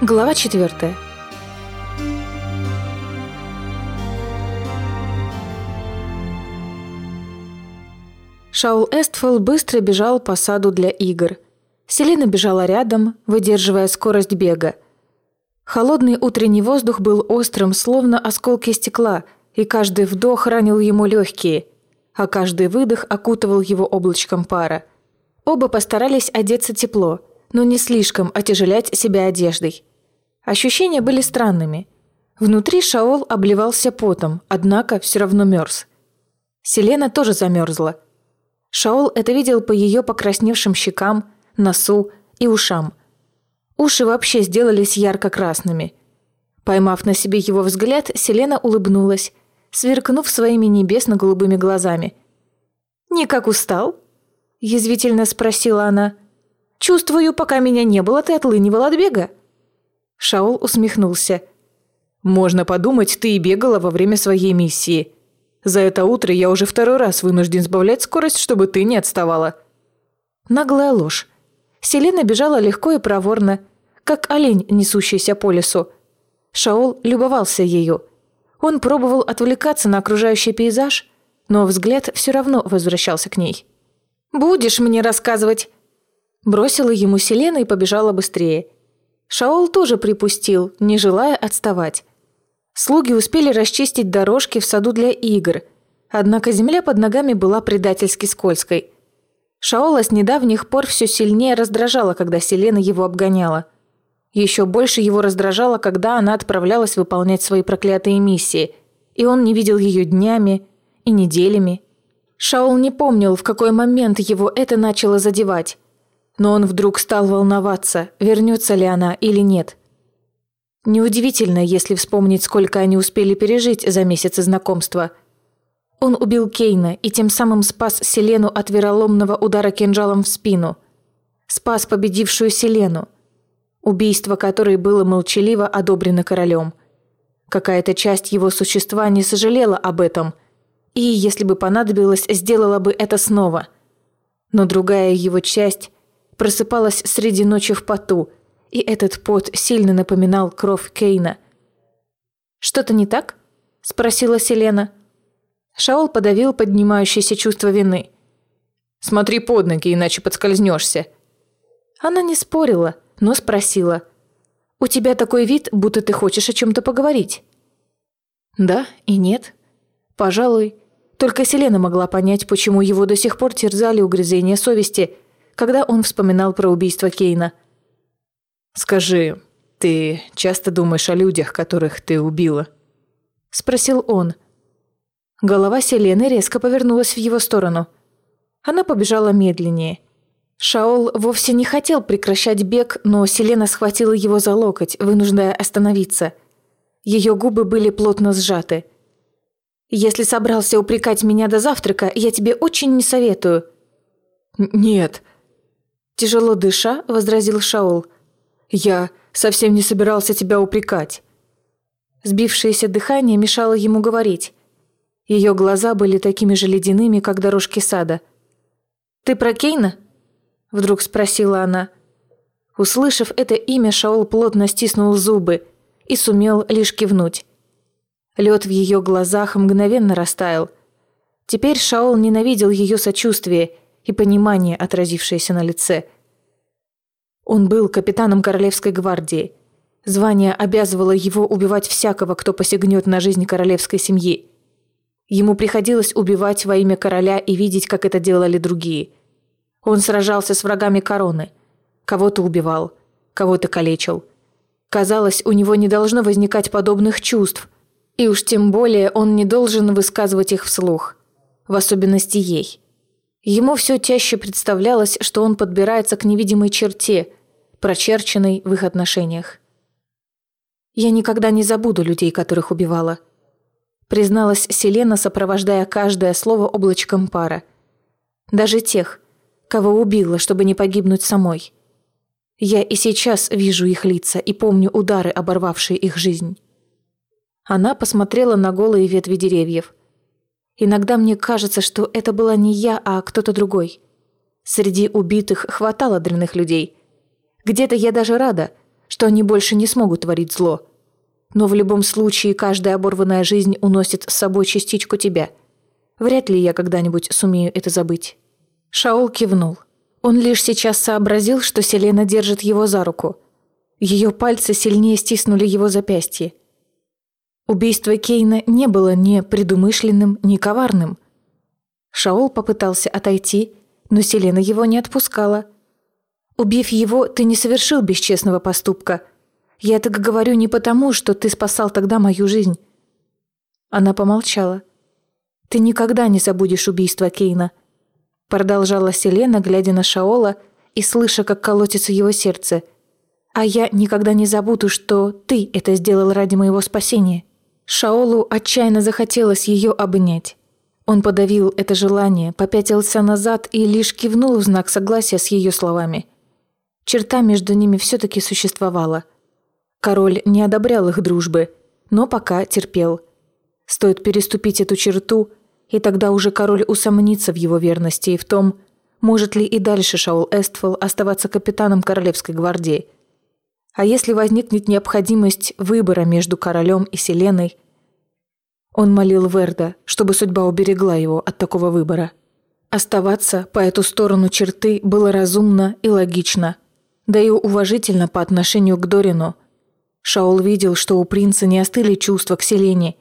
Глава четвертая. Шаул Эстфол быстро бежал по саду для игр. Селена бежала рядом, выдерживая скорость бега. Холодный утренний воздух был острым, словно осколки стекла, и каждый вдох ранил ему легкие, а каждый выдох окутывал его облачком пара. Оба постарались одеться тепло, но не слишком отяжелять себя одеждой. Ощущения были странными. Внутри Шаол обливался потом, однако все равно мерз. Селена тоже замерзла. Шаол это видел по ее покрасневшим щекам, носу и ушам. Уши вообще сделались ярко-красными. Поймав на себе его взгляд, Селена улыбнулась, сверкнув своими небесно-голубыми глазами. «Никак устал?» – язвительно спросила она. «Чувствую, пока меня не было, ты отлынивал от бега». Шаол усмехнулся. «Можно подумать, ты и бегала во время своей миссии. За это утро я уже второй раз вынужден сбавлять скорость, чтобы ты не отставала». Наглая ложь. Селена бежала легко и проворно, как олень, несущийся по лесу. Шаол любовался ею. Он пробовал отвлекаться на окружающий пейзаж, но взгляд все равно возвращался к ней. «Будешь мне рассказывать?» Бросила ему Селена и побежала быстрее. Шаол тоже припустил, не желая отставать. Слуги успели расчистить дорожки в саду для игр, однако земля под ногами была предательски скользкой. Шаола с недавних пор все сильнее раздражала, когда Селена его обгоняла. Еще больше его раздражало, когда она отправлялась выполнять свои проклятые миссии, и он не видел ее днями и неделями. Шаол не помнил, в какой момент его это начало задевать. Но он вдруг стал волноваться, вернется ли она или нет. Неудивительно, если вспомнить, сколько они успели пережить за месяцы знакомства. Он убил Кейна и тем самым спас Селену от вероломного удара кинжалом в спину. Спас победившую Селену. Убийство которой было молчаливо одобрено королем. Какая-то часть его существа не сожалела об этом – и, если бы понадобилось, сделала бы это снова. Но другая его часть просыпалась среди ночи в поту, и этот пот сильно напоминал кровь Кейна. «Что-то не так?» – спросила Селена. Шаол подавил поднимающееся чувство вины. «Смотри под ноги, иначе подскользнешься». Она не спорила, но спросила. «У тебя такой вид, будто ты хочешь о чем-то поговорить». «Да и нет. Пожалуй, только Селена могла понять, почему его до сих пор терзали угрызения совести, когда он вспоминал про убийство Кейна. «Скажи, ты часто думаешь о людях, которых ты убила?» – спросил он. Голова Селены резко повернулась в его сторону. Она побежала медленнее. Шаол вовсе не хотел прекращать бег, но Селена схватила его за локоть, вынуждая остановиться. Ее губы были плотно сжаты – если собрался упрекать меня до завтрака, я тебе очень не советую». «Нет». Тяжело дыша, возразил Шаул. «Я совсем не собирался тебя упрекать». Сбившееся дыхание мешало ему говорить. Ее глаза были такими же ледяными, как дорожки сада. «Ты про Кейна?» Вдруг спросила она. Услышав это имя, Шаул плотно стиснул зубы и сумел лишь кивнуть. Лед в ее глазах мгновенно растаял. Теперь Шаол ненавидел ее сочувствие и понимание, отразившееся на лице. Он был капитаном Королевской гвардии. Звание обязывало его убивать всякого, кто посягнет на жизнь королевской семьи. Ему приходилось убивать во имя короля и видеть, как это делали другие. Он сражался с врагами короны. Кого-то убивал, кого-то калечил. Казалось, у него не должно возникать подобных чувств – и уж тем более он не должен высказывать их вслух, в особенности ей. Ему все чаще представлялось, что он подбирается к невидимой черте, прочерченной в их отношениях. «Я никогда не забуду людей, которых убивала», призналась Селена, сопровождая каждое слово облачком пара. «Даже тех, кого убила, чтобы не погибнуть самой. Я и сейчас вижу их лица и помню удары, оборвавшие их жизнь». Она посмотрела на голые ветви деревьев. Иногда мне кажется, что это была не я, а кто-то другой. Среди убитых хватало дрянных людей. Где-то я даже рада, что они больше не смогут творить зло. Но в любом случае каждая оборванная жизнь уносит с собой частичку тебя. Вряд ли я когда-нибудь сумею это забыть». Шаол кивнул. Он лишь сейчас сообразил, что Селена держит его за руку. Ее пальцы сильнее стиснули его запястье. Убийство Кейна не было ни предумышленным, ни коварным. Шаол попытался отойти, но Селена его не отпускала. «Убив его, ты не совершил бесчестного поступка. Я так говорю не потому, что ты спасал тогда мою жизнь». Она помолчала. «Ты никогда не забудешь убийство Кейна», продолжала Селена, глядя на Шаола и слыша, как колотится его сердце. «А я никогда не забуду, что ты это сделал ради моего спасения». Шаолу отчаянно захотелось ее обнять. Он подавил это желание, попятился назад и лишь кивнул в знак согласия с ее словами. Черта между ними все-таки существовала. Король не одобрял их дружбы, но пока терпел. Стоит переступить эту черту, и тогда уже король усомнится в его верности и в том, может ли и дальше Шаул Эстфол оставаться капитаном Королевской гвардии – а если возникнет необходимость выбора между королем и Селеной? Он молил Верда, чтобы судьба уберегла его от такого выбора. Оставаться по эту сторону черты было разумно и логично, да и уважительно по отношению к Дорину. Шаул видел, что у принца не остыли чувства к Селене.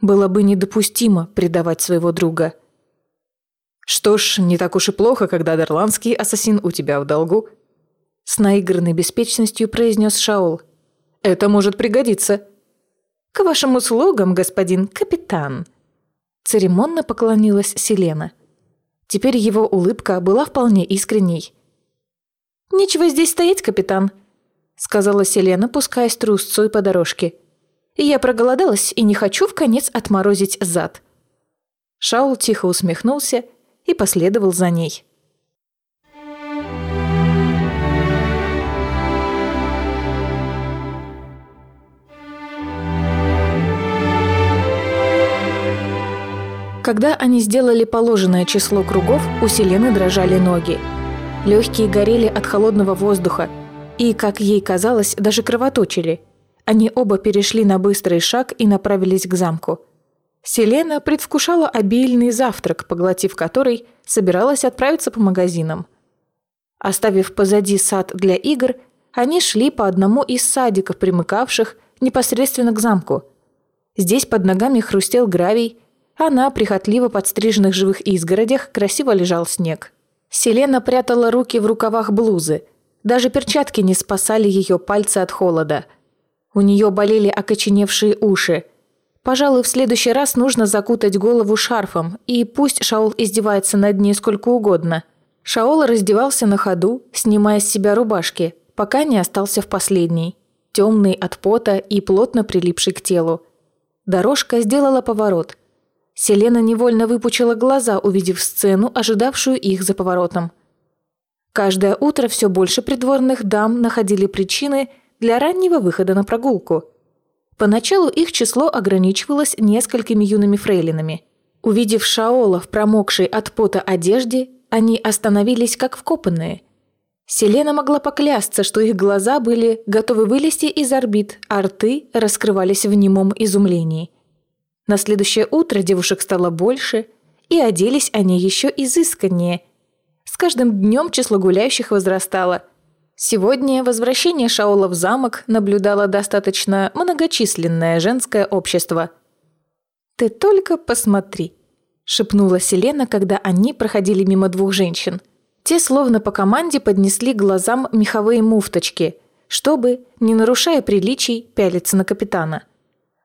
Было бы недопустимо предавать своего друга. «Что ж, не так уж и плохо, когда дарландский ассасин у тебя в долгу», с наигранной беспечностью произнес Шаул. «Это может пригодиться». «К вашим услугам, господин капитан!» Церемонно поклонилась Селена. Теперь его улыбка была вполне искренней. «Нечего здесь стоять, капитан», — сказала Селена, пускаясь трусцой по дорожке. «Я проголодалась и не хочу в конец отморозить зад». Шаул тихо усмехнулся и последовал за ней. Когда они сделали положенное число кругов, у Селены дрожали ноги. Легкие горели от холодного воздуха и, как ей казалось, даже кровоточили. Они оба перешли на быстрый шаг и направились к замку. Селена предвкушала обильный завтрак, поглотив который, собиралась отправиться по магазинам. Оставив позади сад для игр, они шли по одному из садиков, примыкавших непосредственно к замку. Здесь под ногами хрустел гравий, а на прихотливо подстриженных живых изгородях красиво лежал снег. Селена прятала руки в рукавах блузы. Даже перчатки не спасали ее пальцы от холода. У нее болели окоченевшие уши. Пожалуй, в следующий раз нужно закутать голову шарфом, и пусть Шаол издевается над ней сколько угодно. Шаол раздевался на ходу, снимая с себя рубашки, пока не остался в последней. Темный от пота и плотно прилипший к телу. Дорожка сделала поворот – Селена невольно выпучила глаза, увидев сцену, ожидавшую их за поворотом. Каждое утро все больше придворных дам находили причины для раннего выхода на прогулку. Поначалу их число ограничивалось несколькими юными фрейлинами. Увидев Шаола в промокшей от пота одежде, они остановились как вкопанные. Селена могла поклясться, что их глаза были готовы вылезти из орбит, а рты раскрывались в немом изумлении – на следующее утро девушек стало больше, и оделись они еще изысканнее. С каждым днем число гуляющих возрастало. Сегодня возвращение Шаола в замок наблюдало достаточно многочисленное женское общество. «Ты только посмотри», – шепнула Селена, когда они проходили мимо двух женщин. Те словно по команде поднесли глазам меховые муфточки, чтобы, не нарушая приличий, пялиться на капитана –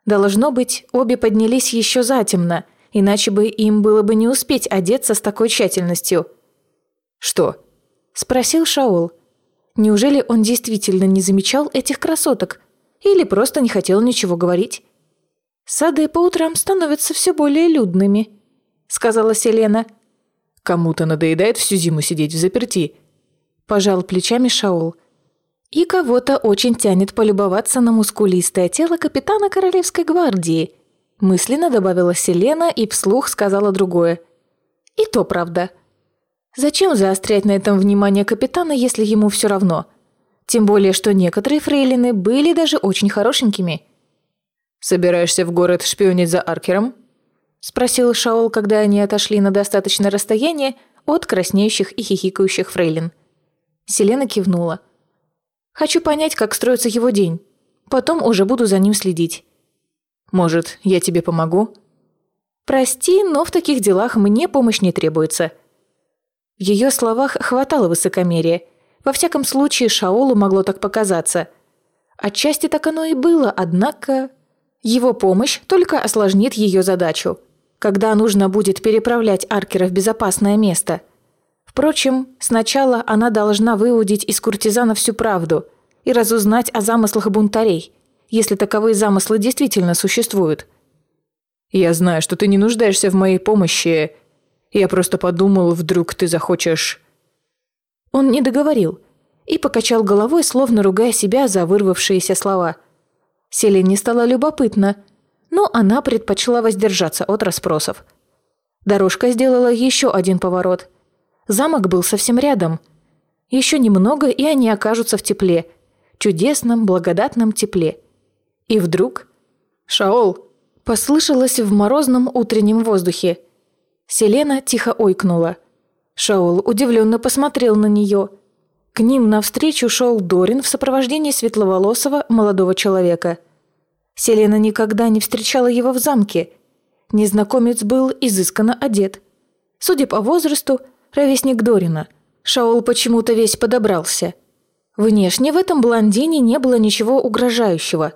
Должно быть, обе поднялись еще затемно, иначе бы им было бы не успеть одеться с такой тщательностью. «Что?» – спросил Шаол. Неужели он действительно не замечал этих красоток? Или просто не хотел ничего говорить? «Сады по утрам становятся все более людными», – сказала Селена. «Кому-то надоедает всю зиму сидеть в заперти», – пожал плечами Шаол. И кого-то очень тянет полюбоваться на мускулистое тело капитана Королевской гвардии. Мысленно добавила Селена и вслух сказала другое. И то правда. Зачем заострять на этом внимание капитана, если ему все равно? Тем более, что некоторые фрейлины были даже очень хорошенькими. «Собираешься в город шпионить за Аркером?» – спросил Шаол, когда они отошли на достаточное расстояние от краснеющих и хихикающих фрейлин. Селена кивнула. «Хочу понять, как строится его день. Потом уже буду за ним следить». «Может, я тебе помогу?» «Прости, но в таких делах мне помощь не требуется». В ее словах хватало высокомерия. Во всяком случае, Шаолу могло так показаться. Отчасти так оно и было, однако... Его помощь только осложнит ее задачу, когда нужно будет переправлять Аркера в безопасное место. Впрочем, сначала она должна выудить из куртизана всю правду и разузнать о замыслах бунтарей, если таковые замыслы действительно существуют. «Я знаю, что ты не нуждаешься в моей помощи. Я просто подумал, вдруг ты захочешь...» Он не договорил и покачал головой, словно ругая себя за вырвавшиеся слова – Селине стало любопытно, но она предпочла воздержаться от расспросов. Дорожка сделала еще один поворот. Замок был совсем рядом. Еще немного, и они окажутся в тепле. Чудесном, благодатном тепле. И вдруг... «Шаол!» Послышалось в морозном утреннем воздухе. Селена тихо ойкнула. Шаол удивленно посмотрел на нее – к ним навстречу шел Дорин в сопровождении светловолосого молодого человека. Селена никогда не встречала его в замке. Незнакомец был изысканно одет. Судя по возрасту, ровесник Дорина. Шаол почему-то весь подобрался. Внешне в этом блондине не было ничего угрожающего.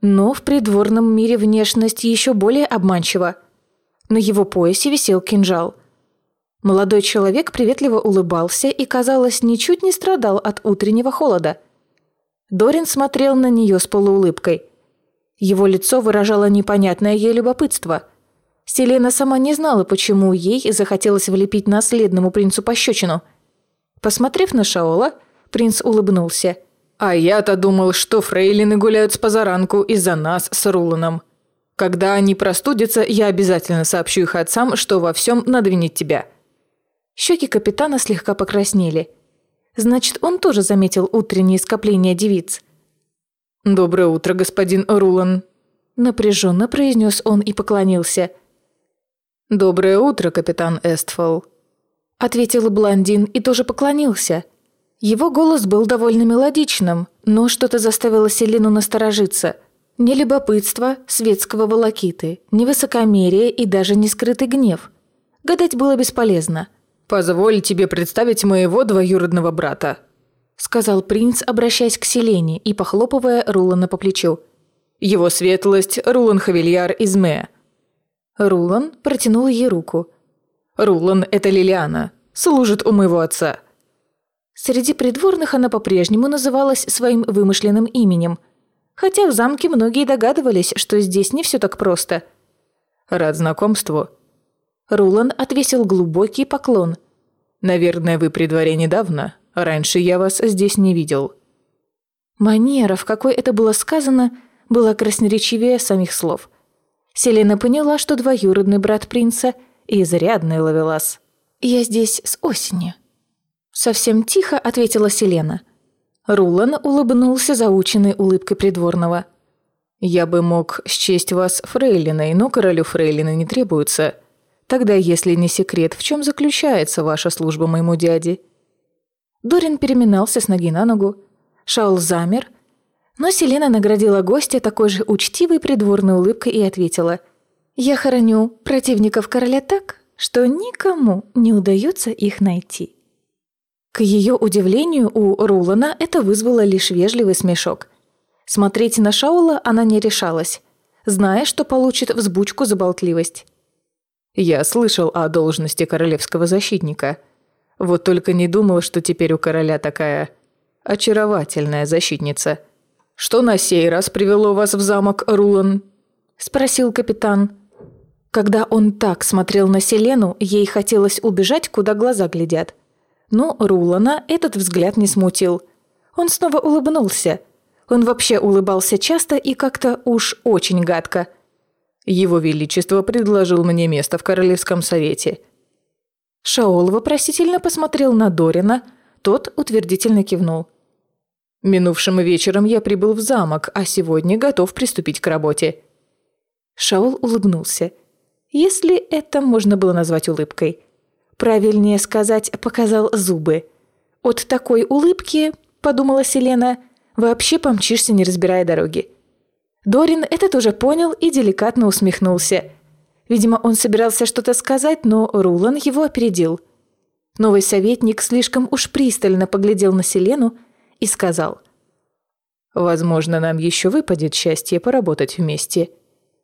Но в придворном мире внешность еще более обманчива. На его поясе висел кинжал. Молодой человек приветливо улыбался и, казалось, ничуть не страдал от утреннего холода. Дорин смотрел на нее с полуулыбкой. Его лицо выражало непонятное ей любопытство. Селена сама не знала, почему ей захотелось влепить наследному принцу пощечину. Посмотрев на Шаола, принц улыбнулся. «А я-то думал, что фрейлины гуляют с позаранку из-за нас с Руланом. Когда они простудятся, я обязательно сообщу их отцам, что во всем надо винить тебя». Щеки капитана слегка покраснели. Значит, он тоже заметил утреннее скопление девиц. «Доброе утро, господин Рулан», – напряженно произнес он и поклонился. «Доброе утро, капитан Эстфол», – ответил блондин и тоже поклонился. Его голос был довольно мелодичным, но что-то заставило Селину насторожиться. Не любопытство светского волокиты, не высокомерие и даже не скрытый гнев. Гадать было бесполезно – «Позволь тебе представить моего двоюродного брата», — сказал принц, обращаясь к Селене и похлопывая Рулана по плечу. «Его светлость Рулан Хавильяр из Мэ». Рулан протянул ей руку. «Рулан — это Лилиана. Служит у моего отца». Среди придворных она по-прежнему называлась своим вымышленным именем, хотя в замке многие догадывались, что здесь не все так просто. «Рад знакомству», Рулан отвесил глубокий поклон. «Наверное, вы при дворе недавно. Раньше я вас здесь не видел». Манера, в какой это было сказано, была красноречивее самих слов. Селена поняла, что двоюродный брат принца – изрядный ловелас. «Я здесь с осени». Совсем тихо ответила Селена. Рулан улыбнулся заученной улыбкой придворного. «Я бы мог счесть вас фрейлиной, но королю фрейлины не требуется. Тогда, если не секрет, в чем заключается ваша служба моему дяде?» Дорин переминался с ноги на ногу. Шаул замер. Но Селена наградила гостя такой же учтивой придворной улыбкой и ответила. «Я хороню противников короля так, что никому не удается их найти». К ее удивлению, у Рулана это вызвало лишь вежливый смешок. Смотреть на Шаула она не решалась, зная, что получит взбучку за болтливость. Я слышал о должности королевского защитника. Вот только не думал, что теперь у короля такая очаровательная защитница. Что на сей раз привело вас в замок Рулан? спросил капитан. Когда он так смотрел на Селену, ей хотелось убежать, куда глаза глядят. Но Рулана этот взгляд не смутил. Он снова улыбнулся. Он вообще улыбался часто и как-то уж очень гадко – его Величество предложил мне место в Королевском совете». Шаол вопросительно посмотрел на Дорина, тот утвердительно кивнул. Минувшим вечером я прибыл в замок, а сегодня готов приступить к работе». Шаул улыбнулся. Если это можно было назвать улыбкой. Правильнее сказать, показал зубы. От такой улыбки, подумала Селена, вообще помчишься, не разбирая дороги. Дорин это тоже понял и деликатно усмехнулся. Видимо, он собирался что-то сказать, но Рулан его опередил. Новый советник слишком уж пристально поглядел на Селену и сказал. «Возможно, нам еще выпадет счастье поработать вместе.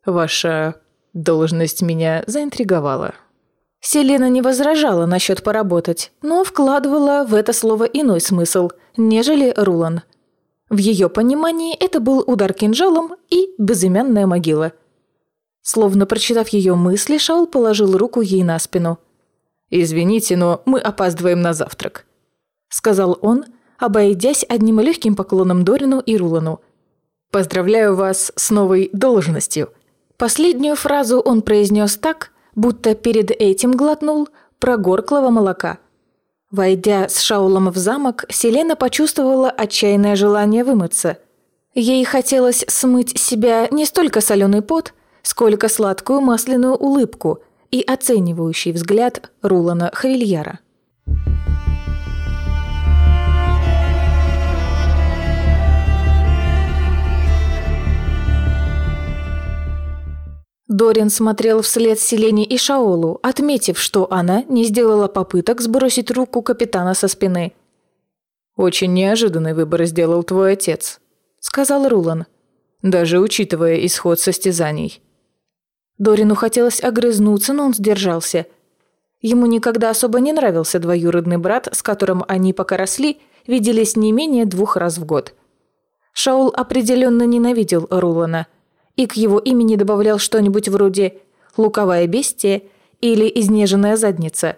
Ваша должность меня заинтриговала». Селена не возражала насчет поработать, но вкладывала в это слово иной смысл, нежели Рулан. В ее понимании это был удар кинжалом и безымянная могила. Словно прочитав ее мысли, Шаул положил руку ей на спину. «Извините, но мы опаздываем на завтрак», — сказал он, — обойдясь одним легким поклоном Дорину и Рулану. «Поздравляю вас с новой должностью». Последнюю фразу он произнес так, будто перед этим глотнул прогорклого молока. Войдя с Шаулом в замок, Селена почувствовала отчаянное желание вымыться. Ей хотелось смыть себя не столько соленый пот, сколько сладкую масляную улыбку и оценивающий взгляд Рулана Хавильяра. Дорин смотрел вслед Селене и Шаолу, отметив, что она не сделала попыток сбросить руку капитана со спины. «Очень неожиданный выбор сделал твой отец», — сказал Рулан, даже учитывая исход состязаний. Дорину хотелось огрызнуться, но он сдержался. Ему никогда особо не нравился двоюродный брат, с которым они пока росли, виделись не менее двух раз в год. Шаул определенно ненавидел Рулана — и к его имени добавлял что-нибудь вроде «луковая бестия» или «изнеженная задница».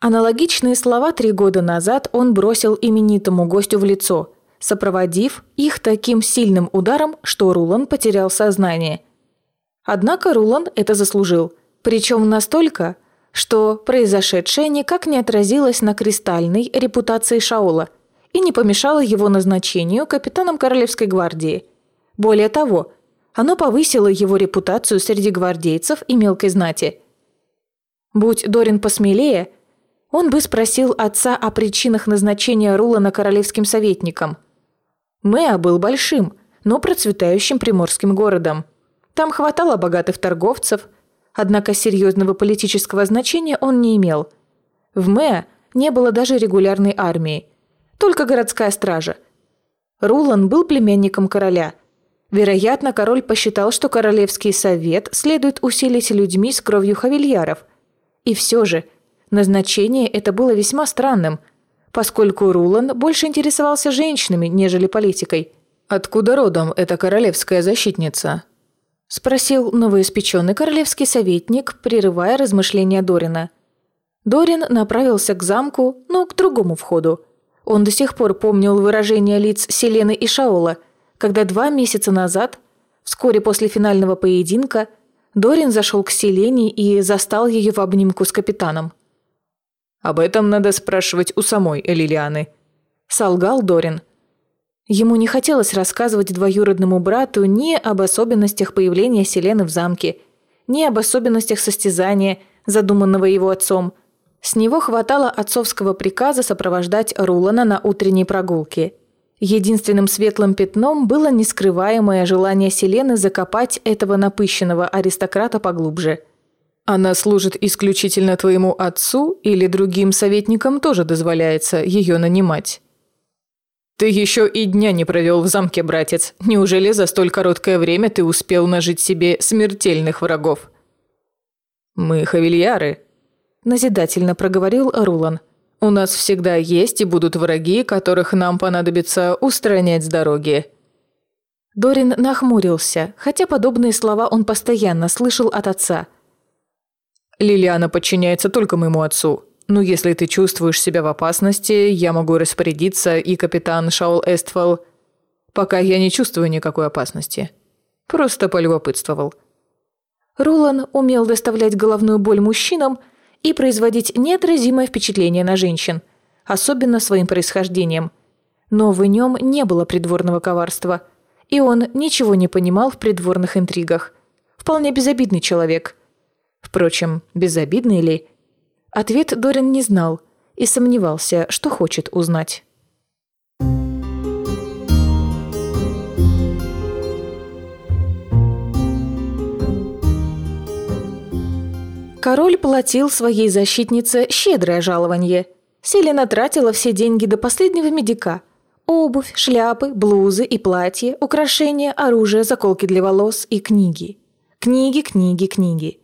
Аналогичные слова три года назад он бросил именитому гостю в лицо, сопроводив их таким сильным ударом, что Рулан потерял сознание. Однако Рулан это заслужил, причем настолько, что произошедшее никак не отразилось на кристальной репутации Шаола и не помешало его назначению капитаном Королевской гвардии. Более того, оно повысило его репутацию среди гвардейцев и мелкой знати. Будь Дорин посмелее, он бы спросил отца о причинах назначения Рулана королевским советником. Мэа был большим, но процветающим приморским городом. Там хватало богатых торговцев, однако серьезного политического значения он не имел. В Мэа не было даже регулярной армии, только городская стража. Рулан был племянником короля – Вероятно, король посчитал, что Королевский совет следует усилить людьми с кровью хавильяров. И все же, назначение это было весьма странным, поскольку Рулан больше интересовался женщинами, нежели политикой. «Откуда родом эта королевская защитница?» – спросил новоиспеченный королевский советник, прерывая размышления Дорина. Дорин направился к замку, но к другому входу. Он до сих пор помнил выражение лиц Селены и Шаола – когда два месяца назад, вскоре после финального поединка, Дорин зашел к Селене и застал ее в обнимку с капитаном. «Об этом надо спрашивать у самой Лилианы», – солгал Дорин. Ему не хотелось рассказывать двоюродному брату ни об особенностях появления Селены в замке, ни об особенностях состязания, задуманного его отцом. С него хватало отцовского приказа сопровождать Рулана на утренней прогулке – Единственным светлым пятном было нескрываемое желание Селены закопать этого напыщенного аристократа поглубже. «Она служит исключительно твоему отцу или другим советникам тоже дозволяется ее нанимать?» «Ты еще и дня не провел в замке, братец. Неужели за столь короткое время ты успел нажить себе смертельных врагов?» «Мы хавильяры», – назидательно проговорил Рулан. У нас всегда есть и будут враги, которых нам понадобится устранять с дороги». Дорин нахмурился, хотя подобные слова он постоянно слышал от отца. «Лилиана подчиняется только моему отцу. Но если ты чувствуешь себя в опасности, я могу распорядиться, и капитан Шаул Эстфол... Пока я не чувствую никакой опасности. Просто полюбопытствовал». Рулан умел доставлять головную боль мужчинам, и производить неотразимое впечатление на женщин, особенно своим происхождением. Но в нем не было придворного коварства, и он ничего не понимал в придворных интригах. Вполне безобидный человек. Впрочем, безобидный ли? Ответ Дорин не знал и сомневался, что хочет узнать. Король платил своей защитнице щедрое жалование. Селена тратила все деньги до последнего медика. Обувь, шляпы, блузы и платья, украшения, оружие, заколки для волос и книги. Книги, книги, книги.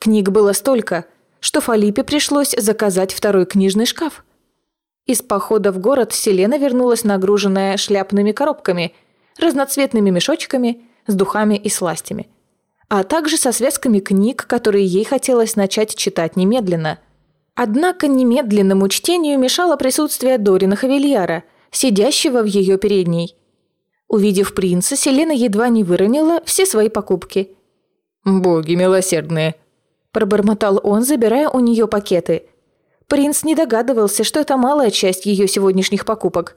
Книг было столько, что Фалипе пришлось заказать второй книжный шкаф. Из похода в город Селена вернулась нагруженная шляпными коробками, разноцветными мешочками с духами и сластями – а также со связками книг, которые ей хотелось начать читать немедленно. Однако немедленному чтению мешало присутствие Дорина Хавильяра, сидящего в ее передней. Увидев принца, Селена едва не выронила все свои покупки. «Боги милосердные!» – пробормотал он, забирая у нее пакеты. Принц не догадывался, что это малая часть ее сегодняшних покупок.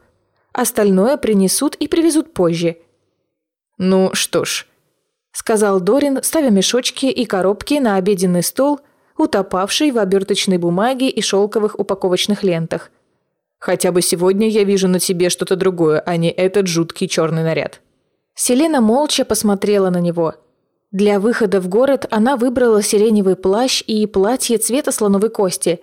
Остальное принесут и привезут позже. «Ну что ж», сказал Дорин, ставя мешочки и коробки на обеденный стол, утопавший в оберточной бумаге и шелковых упаковочных лентах. «Хотя бы сегодня я вижу на тебе что-то другое, а не этот жуткий черный наряд». Селена молча посмотрела на него. Для выхода в город она выбрала сиреневый плащ и платье цвета слоновой кости.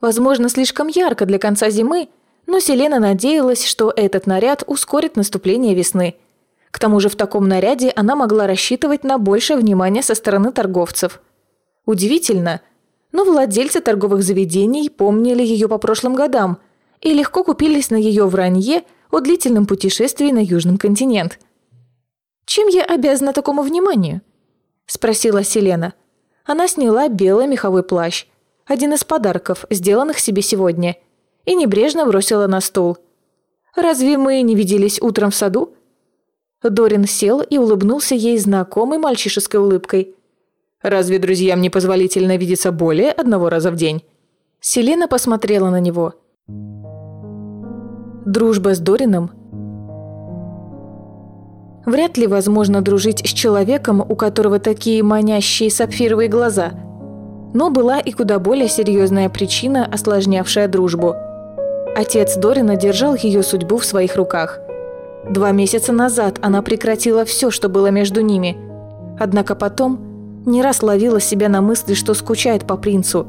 Возможно, слишком ярко для конца зимы, но Селена надеялась, что этот наряд ускорит наступление весны – к тому же в таком наряде она могла рассчитывать на большее внимание со стороны торговцев. Удивительно, но владельцы торговых заведений помнили ее по прошлым годам и легко купились на ее вранье о длительном путешествии на Южный континент. «Чем я обязана такому вниманию?» – спросила Селена. Она сняла белый меховой плащ, один из подарков, сделанных себе сегодня, и небрежно бросила на стол. «Разве мы не виделись утром в саду?» Дорин сел и улыбнулся ей знакомой мальчишеской улыбкой. «Разве друзьям не позволительно видеться более одного раза в день?» Селена посмотрела на него. Дружба с Дорином? Вряд ли возможно дружить с человеком, у которого такие манящие сапфировые глаза. Но была и куда более серьезная причина, осложнявшая дружбу. Отец Дорина держал ее судьбу в своих руках – Два месяца назад она прекратила все, что было между ними. Однако потом не раз ловила себя на мысли, что скучает по принцу.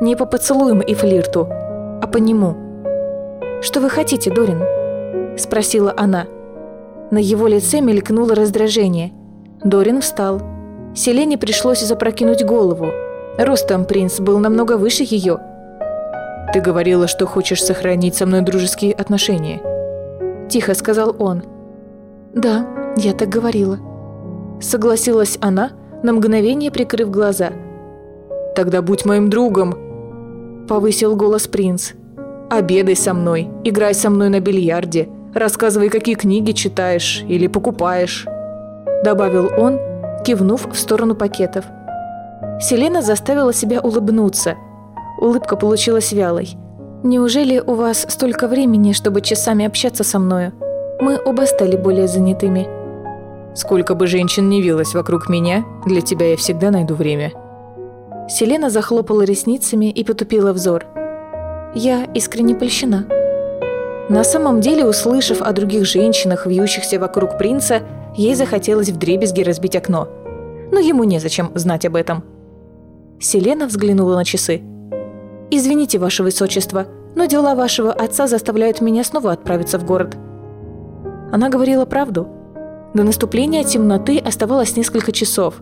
Не по поцелуям и флирту, а по нему. «Что вы хотите, Дорин?» – спросила она. На его лице мелькнуло раздражение. Дорин встал. Селене пришлось запрокинуть голову. Ростом принц был намного выше ее. «Ты говорила, что хочешь сохранить со мной дружеские отношения», тихо сказал он. «Да, я так говорила». Согласилась она, на мгновение прикрыв глаза. «Тогда будь моим другом», — повысил голос принц. «Обедай со мной, играй со мной на бильярде, рассказывай, какие книги читаешь или покупаешь», — добавил он, кивнув в сторону пакетов. Селена заставила себя улыбнуться. Улыбка получилась вялой. Неужели у вас столько времени, чтобы часами общаться со мною? Мы оба стали более занятыми. Сколько бы женщин не вилось вокруг меня, для тебя я всегда найду время. Селена захлопала ресницами и потупила взор. Я искренне польщена. На самом деле, услышав о других женщинах, вьющихся вокруг принца, ей захотелось вдребезги разбить окно. Но ему незачем знать об этом. Селена взглянула на часы. «Извините, ваше высочество, но дела вашего отца заставляют меня снова отправиться в город». Она говорила правду. До наступления темноты оставалось несколько часов.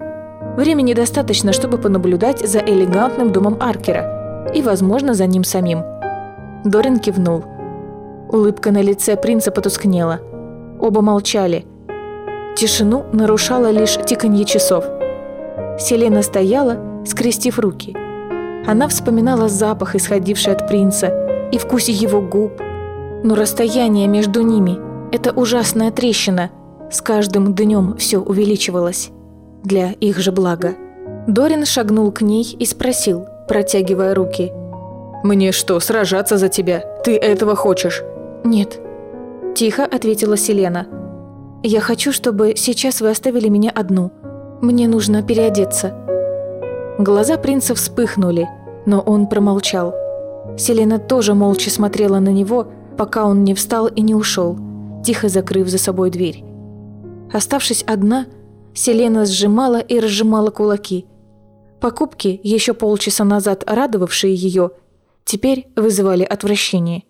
Времени достаточно, чтобы понаблюдать за элегантным домом Аркера и, возможно, за ним самим. Дорин кивнул. Улыбка на лице принца потускнела. Оба молчали. Тишину нарушало лишь тиканье часов. Селена стояла, скрестив руки – она вспоминала запах, исходивший от принца, и вкусе его губ. Но расстояние между ними – это ужасная трещина. С каждым днем все увеличивалось. Для их же блага. Дорин шагнул к ней и спросил, протягивая руки. «Мне что, сражаться за тебя? Ты этого хочешь?» «Нет». Тихо ответила Селена. «Я хочу, чтобы сейчас вы оставили меня одну. Мне нужно переодеться». Глаза принца вспыхнули, но он промолчал. Селена тоже молча смотрела на него, пока он не встал и не ушел, тихо закрыв за собой дверь. Оставшись одна, Селена сжимала и разжимала кулаки. Покупки, еще полчаса назад радовавшие ее, теперь вызывали отвращение.